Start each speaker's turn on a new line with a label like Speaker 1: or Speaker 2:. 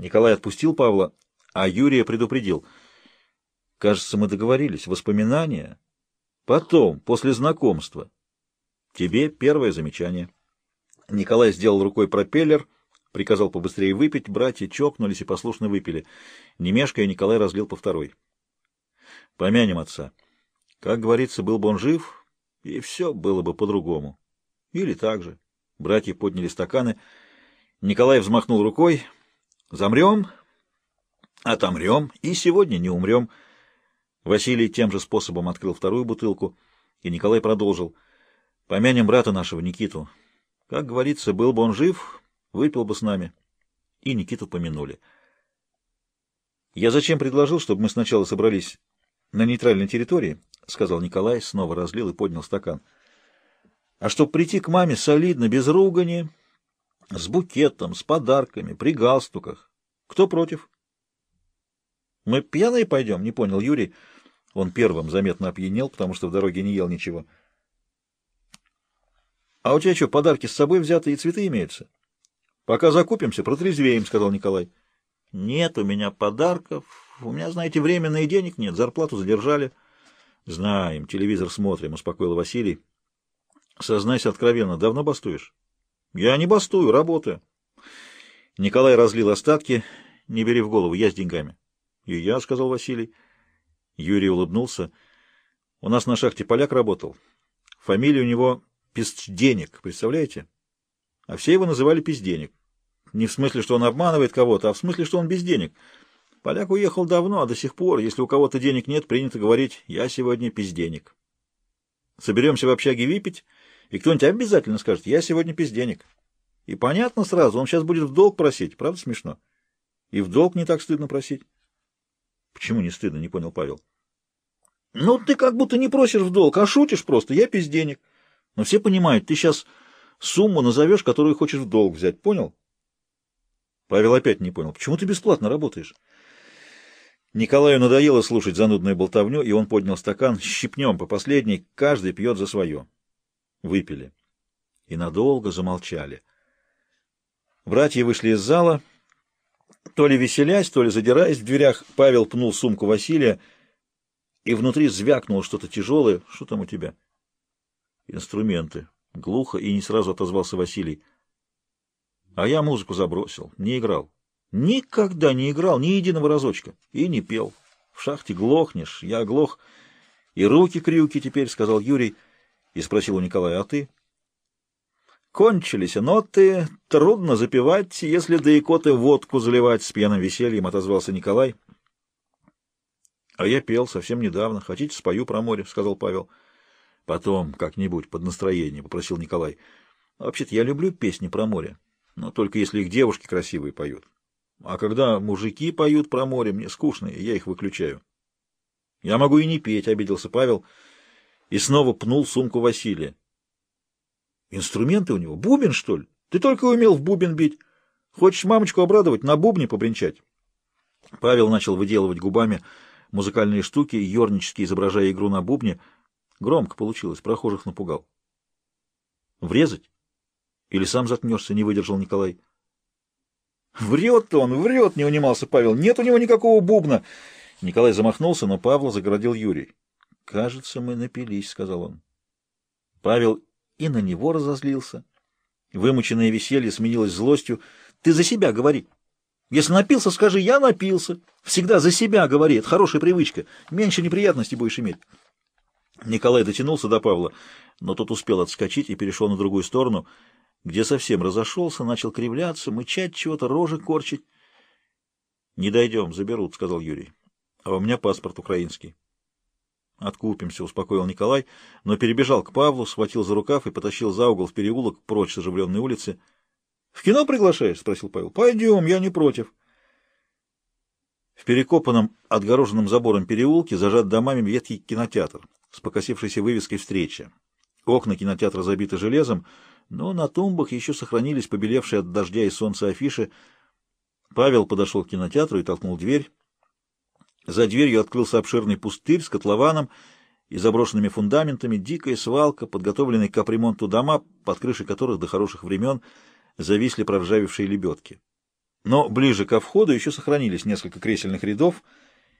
Speaker 1: Николай отпустил Павла, а Юрия предупредил. «Кажется, мы договорились. Воспоминания. Потом, после знакомства. Тебе первое замечание». Николай сделал рукой пропеллер, приказал побыстрее выпить, братья чокнулись и послушно выпили. Не мешкая, Николай разлил по второй. «Помянем отца. Как говорится, был бы он жив, и все было бы по-другому. Или так же». Братья подняли стаканы. Николай взмахнул рукой. «Замрем, отомрем, и сегодня не умрем». Василий тем же способом открыл вторую бутылку, и Николай продолжил. «Помянем брата нашего, Никиту. Как говорится, был бы он жив, выпил бы с нами». И Никиту помянули. «Я зачем предложил, чтобы мы сначала собрались на нейтральной территории?» — сказал Николай, снова разлил и поднял стакан. А чтоб прийти к маме солидно, без ругани, с букетом, с подарками, при галстуках. Кто против? Мы пьяные пойдем, не понял Юрий. Он первым заметно опьянел, потому что в дороге не ел ничего. А у тебя что, подарки с собой взяты и цветы имеются? Пока закупимся, протрезвеем, сказал Николай. Нет у меня подарков. У меня, знаете, временно и денег нет. Зарплату задержали. Знаем, телевизор смотрим, успокоил Василий. Сознайся откровенно, давно бастуешь? Я не бастую, работаю. Николай разлил остатки. Не бери в голову, я с деньгами. И я, сказал Василий. Юрий улыбнулся. У нас на шахте поляк работал. Фамилия у него Пизденек, представляете? А все его называли Пизденек. Не в смысле, что он обманывает кого-то, а в смысле, что он без денег. Поляк уехал давно, а до сих пор, если у кого-то денег нет, принято говорить «я сегодня пизденек». Соберемся в общаге выпить, и кто-нибудь обязательно скажет, я сегодня без денег. И понятно сразу, он сейчас будет в долг просить. Правда смешно? И в долг не так стыдно просить. Почему не стыдно, не понял Павел. Ну, ты как будто не просишь в долг, а шутишь просто. Я без денег. Но все понимают, ты сейчас сумму назовешь, которую хочешь в долг взять. Понял? Павел опять не понял. Почему ты бесплатно работаешь? Николаю надоело слушать занудную болтовню, и он поднял стакан. Щипнем по последней, каждый пьет за свое. Выпили. И надолго замолчали. Братья вышли из зала. То ли веселясь, то ли задираясь в дверях, Павел пнул сумку Василия, и внутри звякнуло что-то тяжелое. Что там у тебя? Инструменты. Глухо и не сразу отозвался Василий. А я музыку забросил, не играл. Никогда не играл ни единого разочка. И не пел. В шахте глохнешь, я глох. И руки-крюки теперь, — сказал Юрий, — и спросил у Николая, а ты? Кончились ноты, трудно запевать, если до икоты водку заливать с пьяным весельем, отозвался Николай. А я пел совсем недавно. Хотите, спою про море, сказал Павел. Потом как-нибудь под настроение, попросил Николай. Вообще-то я люблю песни про море, но только если их девушки красивые поют. А когда мужики поют про море, мне скучно, и я их выключаю. Я могу и не петь, обиделся Павел и снова пнул сумку Василия. Инструменты у него? Бубен, что ли? Ты только умел в бубен бить. Хочешь мамочку обрадовать, на бубне побренчать? Павел начал выделывать губами музыкальные штуки, ернически изображая игру на бубне. Громко получилось, прохожих напугал. Врезать? Или сам заткнешься, не выдержал Николай. Врет он, врет, не унимался Павел. Нет у него никакого бубна. Николай замахнулся, но Павла загородил Юрий. «Кажется, мы напились», — сказал он. Павел и на него разозлился. Вымученное веселье сменилось злостью. «Ты за себя говори. Если напился, скажи, я напился. Всегда за себя говори, это хорошая привычка. Меньше неприятностей будешь иметь». Николай дотянулся до Павла, но тот успел отскочить и перешел на другую сторону, где совсем разошелся, начал кривляться, мычать чего-то, рожи корчить. «Не дойдем, заберут», — сказал Юрий. «А у меня паспорт украинский». «Откупимся», — успокоил Николай, но перебежал к Павлу, схватил за рукав и потащил за угол в переулок прочь с оживленной улицы. «В кино приглашаешь?» — спросил Павел. «Пойдем, я не против». В перекопанном, отгороженном забором переулке зажат домами ветхий кинотеатр с покосившейся вывеской «Встреча». Окна кинотеатра забиты железом, но на тумбах еще сохранились побелевшие от дождя и солнца афиши. Павел подошел к кинотеатру и толкнул дверь. За дверью открылся обширный пустырь с котлованом и заброшенными фундаментами, дикая свалка, подготовленные к капремонту дома, под крышей которых до хороших времен зависли проржавевшие лебедки. Но ближе ко входу еще сохранились несколько кресельных рядов,